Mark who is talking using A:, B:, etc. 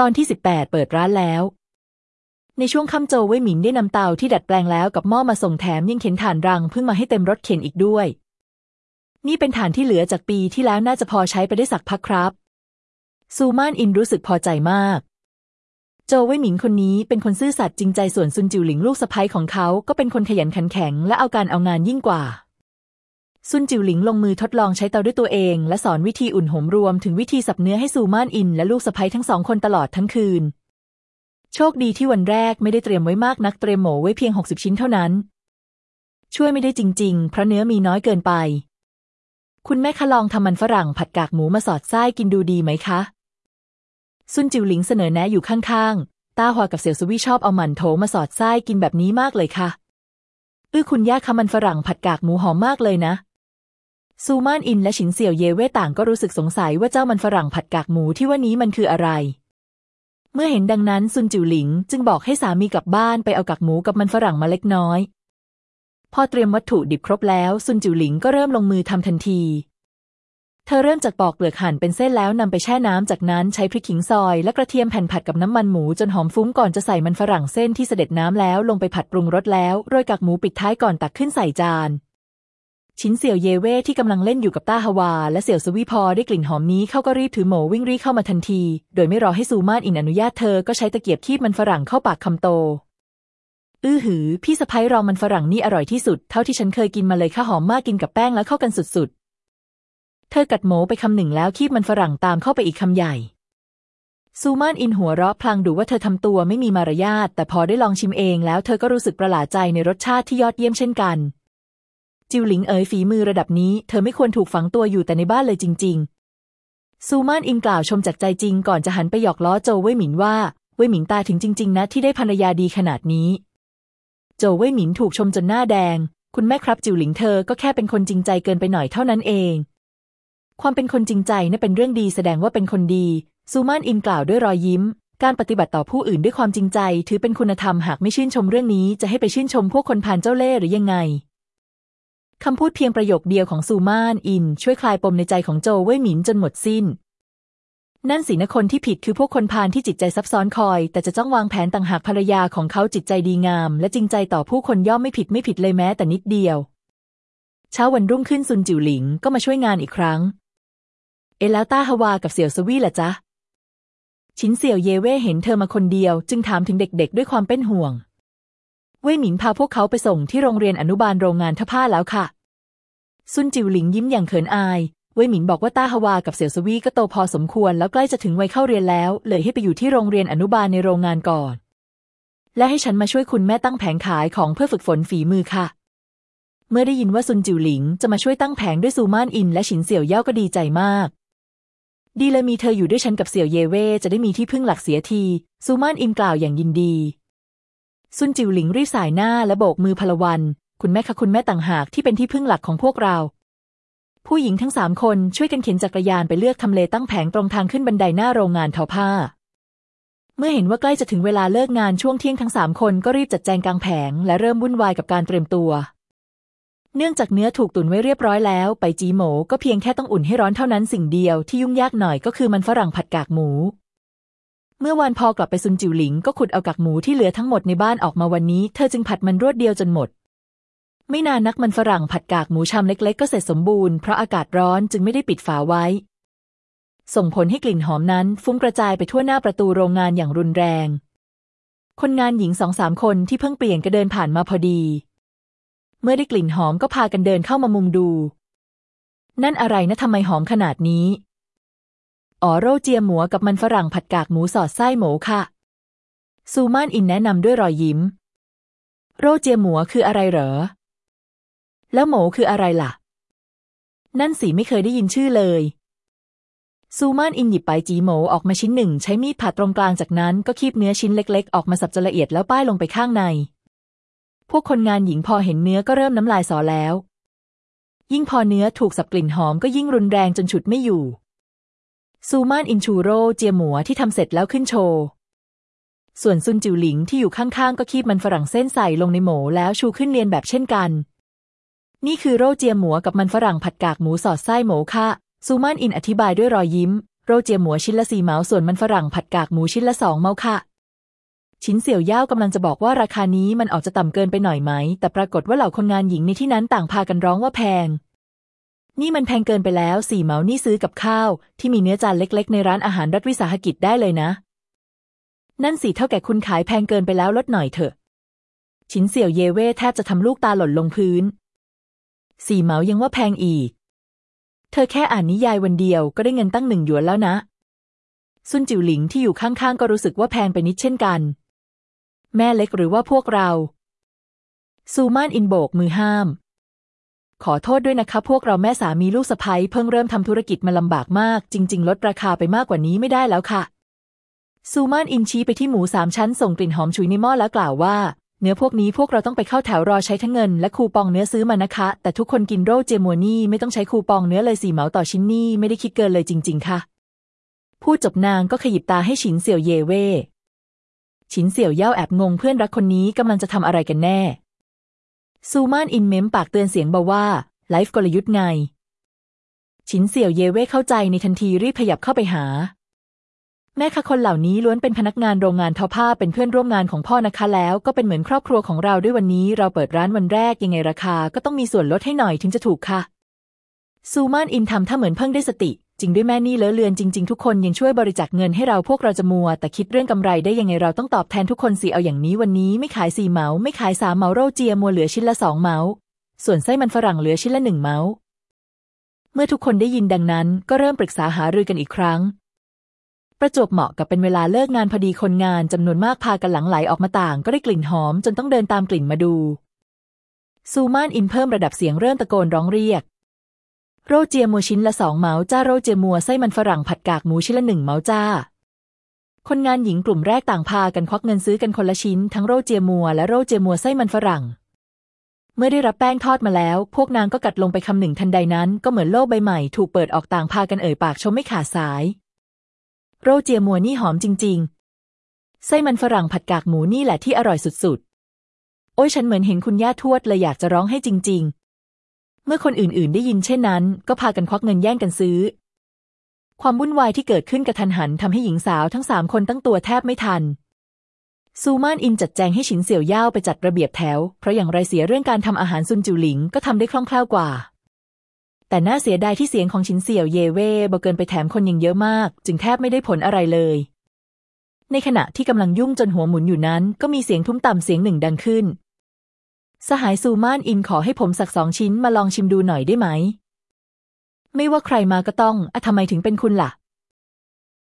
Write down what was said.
A: ตอนที่ 18 เปิดร้านแล้ว ในช่วงค่ำโจวเว่ยหมิงได้นำเตาที่ดัดแปลงแล้วกับหม้อมาส่งแถมยังเข็นถ่านรังพึ่งมาให้เต็มรถเข็นอีกด้วย นี่เป็นถ่านที่เหลือจากปีที่แล้วน่าจะพอใช้ไปได้สักพักครับ ซูมานอินรู้สึกพอใจมาก โจวเว่ยหมิงคนนี้เป็นคนซื่อสัตย์จริงใจส่วนซุนจิวหลิงลูกสะใภ้ของเขาก็เป็นคนขยันขันแข็งและเอาการเอางานยิ่งกว่า ซุนจิ๋วหลิงลงมือทดลองใช้เตาด้วยตัวเอง และสอนวิธีอุ่นหมรวมถึงวิธีสับเนื้อให้ซูม่านอิน และลูกสะใภ้ทั้งสองคนตลอดทั้งคืน โชคดีที่วันแรกไม่ได้เตรียมไว้มากนักเตรียมหมูไว้เพียง 60 ชิ้นเท่านั้น ช่วยไม่ได้จริง ๆ เพราะเนื้อมีน้อยเกินไป คุณแม่คะลองทำมันฝรั่งผัดกากหมูมาสอดไส้กินดูดีไหมคะซุนจิ๋วหลิงเสนอแนะอยู่ข้างๆ ต้าหวกับเสี่ยวสวี่ชอบเอาหมันโถมาสอดไส้กินแบบนี้มากเลยค่ะ อื้อคุณย่าคะมันฝรั่งผัดกากหมูหอมมากเลยนะ ซูมานอินและฉินเสี่ยวเย่เว่ต่างก็รู้สึกสงสัยว่าเจ้ามันฝรั่งผัดกากหมูที่ว่านี้มันคืออะไร เมื่อเห็นดังนั้นซุนจิ๋วหลิงจึงบอกให้สามีกลับบ้านไปเอากากหมูกับมันฝรั่งมาเล็กน้อย พอเตรียมวัตถุดิบครบแล้วซุนจิ๋วหลิงก็เริ่มลงมือทำทันที เธอเริ่มจากปอกเปลือกหั่นเป็นเส้นแล้วนำไปแช่น้ำจากนั้นใช้พริกขิงซอยและกระเทียมแผ่นผัดกับน้ำมันหมูจนหอมฟุ้งก่อนจะใส่มันฝรั่งเส้นที่เสด็จน้ำแล้วลงไปผัดปรุงรสแล้วโรยกากหมูปิดท้ายก่อนตักขึ้นใส่จาน ชิ้นเสี่ยวเยเว่ที่กำลังเล่นอยู่กับต้าฮวา และเสี่ยวสวีพอได้กลิ่นหอมนี้เขาก็รีบถือโหมวิ่งรีเข้ามาทันที โดยไม่รอให้ซูมานอินอนุญาตเธอก็ใช้ตะเกียบคีบมันฝรั่งเข้าปากคำโต อื้อหือ พี่สะพ้ยรองมันฝรั่งนี่อร่อยที่สุด เท่าที่ฉันเคยกินมาเลยค่ะหอมมากกินกับแป้งแล้วเข้ากันสุดๆ เธอกัดโหมไปคำหนึ่งแล้วคีบมันฝรั่งตามเข้าไปอีกคำใหญ่ซูมานอินหัวเราะพลางดูว่าเธอทำตัวไม่มีมารยาทแต่พอได้ลองชิมเองแล้วเธอก็รู้สึกประหลาดใจในรสชาติที่ยอดเยี่ยมเช่นกัน จิวหลิงเอ๋ยฝีมือระดับนี้เธอไม่ควรถูกฝังตัวอยู่แต่ในบ้านเลยจริง ๆ ซูมานอินกล่าวชมจากใจจริงก่อนจะหันไปหยอกล้อโจวเว่ยหมินว่า เว่ยหมิงตาถึงจริง ๆ นะที่ได้ภรรยาดีขนาดนี้ โจวเว่ยหมินถูกชมจนหน้าแดง คุณแม่ครับจิวหลิงเธอก็แค่เป็นคนจริงใจเกินไปหน่อยเท่านั้นเอง ความเป็นคนจริงใจน่ะเป็นเรื่องดีแสดงว่าเป็นคนดี ซูมานอินกล่าวด้วยรอยยิ้มการปฏิบัติต่อผู้อื่นด้วยความจริงใจ ถือเป็นคุณธรรมหากไม่ชื่นชมเรื่องนี้จะให้ไปชื่นชมพวกคนพานเจ้าเล่ห์หรือยังไง คำพูดเพียงประโยคเดียวของซูมานอิน ช่วยคลายปมในใจของโจเว่ยหมินจนหมดสิ้น นั่นสินะคนที่ผิดคือพวกคนพาลที่จิตใจซับซ้อนคอย แต่จะจ้องวางแผนต่างหากภรรยาของเขาจิตใจดีงาม และจริงใจต่อผู้คนย่อมไม่ผิดไม่ผิดเลยแม้แต่นิดเดียว เช้าวันรุ่งขึ้นซุนจิวหลิงก็มาช่วยงานอีกครั้ง เอแล้วต้าฮวากับเสี่ยวสวี่ล่ะจ๊ะชินเสี่ยวเยเว่เห็นเธอมาคนเดียว จึงถามถึงเด็กๆ ด้วยความเป็นห่วง เว่ยหมิงพาพวกเขาไปส่งที่โรงเรียนอนุบาลโรงงานท่าผ้าแล้วค่ะ ซุนจิวหลิงยิ้มอย่างเขินอาย เว่ยหมิงบอกว่าต้าฮวากับเสี่ยวสวี่ก็โตพอสมควรแล้วใกล้จะถึงวัยเข้าเรียนแล้ว เลยให้ไปอยู่ที่โรงเรียนอนุบาลในโรงงานก่อน และให้ฉันมาช่วยคุณแม่ตั้งแผงขายของเพื่อฝึกฝนฝีมือค่ะ เมื่อได้ยินว่าซุนจิวหลิงจะมาช่วยตั้งแผงด้วยซูมานอิน และฉินเสี่ยวเย่าก็ดีใจมากดีเลยมีเธออยู่ด้วยฉันกับเสี่ยวเยเว่จะได้มีที่พึ่งหลักเสียที ซูมานอินกล่าวอย่างยินดี ซุนจิวหลิงรีสายหน้าและโบกมือพลวัน คุณแม่คะคุณแม่ต่างหากที่เป็นที่พึ่งหลักของพวกเรา ผู้หญิงทั้งสามคนช่วยกันเข็นจักรยานไปเลือกทำเลตั้งแผงตรงทางขึ้นบันไดหน้าโรงงานทอผ้า เมื่อเห็นว่าใกล้จะถึงเวลาเลิกงานช่วงเที่ยงทั้งสามคนก็รีบจัดแจงกางแผง และเริ่มวุ่นวายกับการเตรียมตัว เนื่องจากเนื้อถูกตุ๋นไว้เรียบร้อยแล้ว ไปจีโหมก็เพียงแค่ต้องอุ่นให้ร้อนเท่านั้นสิ่งเดียวที่ยุ่งยากหน่อยก็คือมันฝรั่งผัดกากหมู เมื่อวานพอกลับไปซุนจิวหลิงก็ขุดเอากากหมูที่เหลือทั้งหมดในบ้านออกมาวันนี้ เธอจึงผัดมันรวดเดียวจนหมด ไม่นานนักมันฝรั่งผัดกากหมูชามเล็ก ๆ ก็เสร็จสมบูรณ์เพราะอากาศร้อนจึงไม่ได้ปิดฝาไว้ ส่งผลให้กลิ่นหอมนั้นฟุ้งกระจายไปทั่วหน้าประตูโรงงานอย่างรุนแรง คนงานหญิงสองสามคนที่เพิ่งเปลี่ยนก็เดินผ่านมาพอดี เมื่อได้กลิ่นหอมก็พากันเดินเข้ามามุมดู นั่นอะไรนะทำไมหอมขนาดนี้ อ๋อโรเจียหมูกับมันฝรั่งผัดกากหมูสอดไส้หมูค่ะ ซูมานอินแนะนำด้วยรอยยิ้ม โรเจียหมูคืออะไรเหรอ แล้วหมูคืออะไรล่ะ นั่นสิไม่เคยได้ยินชื่อเลย ซูมานอินหยิบไปจีหมูออกมาชิ้นหนึ่ง ใช้มีดผ่าตรงกลางจากนั้นก็คีบเนื้อชิ้นเล็ก ๆ ออกมาสับจนละเอียดแล้วป้ายลงไปข้างใน พวกคนงานหญิงพอเห็นเนื้อก็เริ่มน้ำลายสอแล้ว ยิ่งพอเนื้อถูกสับกลิ่นหอมก็ยิ่งรุนแรงจนฉุดไม่อยู่ ซูมานอินชูโร่เจียหมัวที่ทำเสร็จแล้วขึ้นโชว์ ส่วนซุนจิวหลิงที่อยู่ข้างๆ ก็คีบมันฝรั่งเส้นใส่ลงในหมูแล้วชูขึ้นเลียนแบบเช่นกัน นี่คือโรเจียหมัวกับมันฝรั่งผัดกากหมูสอดไส้หมูค่ะซูมานอินอธิบายด้วยรอยยิ้ม โรเจียหมัวชิ้นละสี่เหมาส่วนมันฝรั่งผัดกากหมูชิ้นละสองเมาค่ะชิ้นเสี่ยวย่าวกำลังจะบอกว่าราคานี้มันออกจะต่ำเกินไปหน่อยไหม แต่ปรากฏว่าเหล่าคนงานหญิงในที่นั้นต่างพากันร้องว่าแพง นี่มันแพงเกินไปแล้วสี่เหมานี่ซื้อกับข้าว ที่มีเนื้อจานเล็ก ๆ ในร้านอาหารรัฐวิสาหกิจได้เลยนะ นั่นสิเท่าแก่คุณขายแพงเกินไปแล้วลดหน่อยเถอะ ชินเสี่ยวเยเว่แทบจะทำลูกตาหล่นลงพื้น สี่เหมายังว่าแพงอีก เธอแค่อ่านนิยายวันเดียวก็ได้เงินตั้งหนึ่งหยวนแล้วนะซุนจิวหลิงที่อยู่ข้างๆ ก็รู้สึกว่าแพงไปนิดเช่นกัน แม่เล็กหรือว่าพวกเราซูมานอินโบกมือห้าม ขอโทษด้วยนะคะพวกเราแม่สามีลูกสะใภ้เพิ่งเริ่มทำธุรกิจมาลำบากมาก จริง ๆ ลดราคาไปมากกว่านี้ไม่ได้แล้วค่ะ ซูมานอินชี้ไปที่หมูสามชั้นส่งกลิ่นหอมฉุยในหม้อแล้วกล่าวว่า เนื้อพวกนี้พวกเราต้องไปเข้าแถวรอใช้ทั้งเงิน และคูปองเนื้อซื้อมานะคะ แต่ทุกคนกินโรเจมัวนี่ไม่ต้องใช้คูปองเนื้อเลยสี่เหมาต่อชิ้นนี่ไม่ได้คิดเกินเลยจริง ๆ ค่ะ พูดจบนางก็ขยิบตาให้ฉินเสี่ยวเยเว่ฉินเสี่ยวเย่าแอบงงเพื่อนรักคนนี้กำลังจะทำอะไรกันแน่ ซูมานอินเมมปากเตือนเสียงเบาว่า ไลฟ์กลยุทธ์ไง ฉินเสี่ยวเย่เว่เข้าใจในทันทีรีบขยับเข้าไปหา แม่คะคนเหล่านี้ล้วนเป็นพนักงานโรงงานทอผ้าเป็นเพื่อนร่วมงานของพ่อนะคะแล้วก็เป็นเหมือนครอบครัวของเราด้วยวันนี้ เราเปิดร้านวันแรกยังไงราคา ก็ต้องมีส่วนลดให้หน่อยถึงจะถูกค่ะ ซูมานอินทำถ้าเหมือนเพิ่งได้สติ จริงด้วยแม่นี่เลอะเลือนจริง ๆ ทุกคนยังช่วยบริจาคเงินให้เราพวกเราจะมัว แต่คิดเรื่องกำไรได้ยังไงเราต้องตอบแทนทุกคนสิเอาอย่างนี้วันนี้ไม่ขายสี่เหมาไม่ขายสามเหมาโรเจียมัวเหลือชิ้นละสองเหมาส่วนไส้มันฝรั่งเหลือชิ้นละหนึ่งเหมาเมื่อทุกคนได้ยินดังนั้นก็เริ่มปรึกษาหารือกันอีกครั้ง ประจวบเหมาะกับเป็นเวลาเลิกงานพอดีคนงานจำนวนมากพากันหลังไหลออกมาต่างก็ได้กลิ่นหอมจนต้องเดินตามกลิ่นมาดูซูมานอินเพิ่มระดับเสียงเริ่มตะโกนร้องเรียก โรเจียมัวชิ้นละสองเหมาจ้าโรเจียมัวไส้มันฝรั่งผัดกากหมูชิ้นละหนึ่งเหมาจ้า คนงานหญิงกลุ่มแรกต่างพากันควักเงินซื้อกันคนละชิ้น ทั้งโรเจียมัวและโรเจียมัวไส้มันฝรั่ง เมื่อได้รับแป้งทอดมาแล้ว พวกนางก็กัดลงไปคำหนึ่งทันใดนั้นก็เหมือนโลกใบใหม่ถูกเปิดออกต่างพากันเอ่ยปากชมไม่ขาดสาย โรเจียมัวนี่หอมจริง ๆ ไส้มันฝรั่งผัดกากหมูนี่แหละที่อร่อยสุดๆ โอ้ยฉันเหมือนเห็นคุณย่าทวดเลยอยากจะร้องให้จริง ๆ เมื่อคนอื่นๆ ได้ยินเช่นนั้น ก็พากันควักเงินแย่งกันซื้อ ความวุ่นวายที่เกิดขึ้นกระทันหันทำให้หญิงสาวทั้งสามคนตั้งตัวแทบไม่ทัน ซูมานอินจัดแจงให้ฉินเสี่ยวย่าวไปจัดระเบียบแถว เพราะอย่างไรเสียเรื่องการทำอาหารซุนจิวหลิงก็ทำได้คล่องแคล่วกว่า แต่น่าเสียดายที่เสียงของฉินเสี่ยวเยเว่เบาเกินไปแถมคนยังเยอะมาก จึงแทบไม่ได้ผลอะไรเลย ในขณะที่กำลังยุ่งจนหัวหมุนอยู่นั้น ก็มีเสียงทุ้มต่ำเสียงหนึ่งดังขึ้น สหายซูมานอินขอให้ผมสักสองชิ้นมาลองชิมดูหน่อยได้ไหม ไม่ว่าใครมาก็ต้องอะทำไมถึงเป็นคุณล่ะ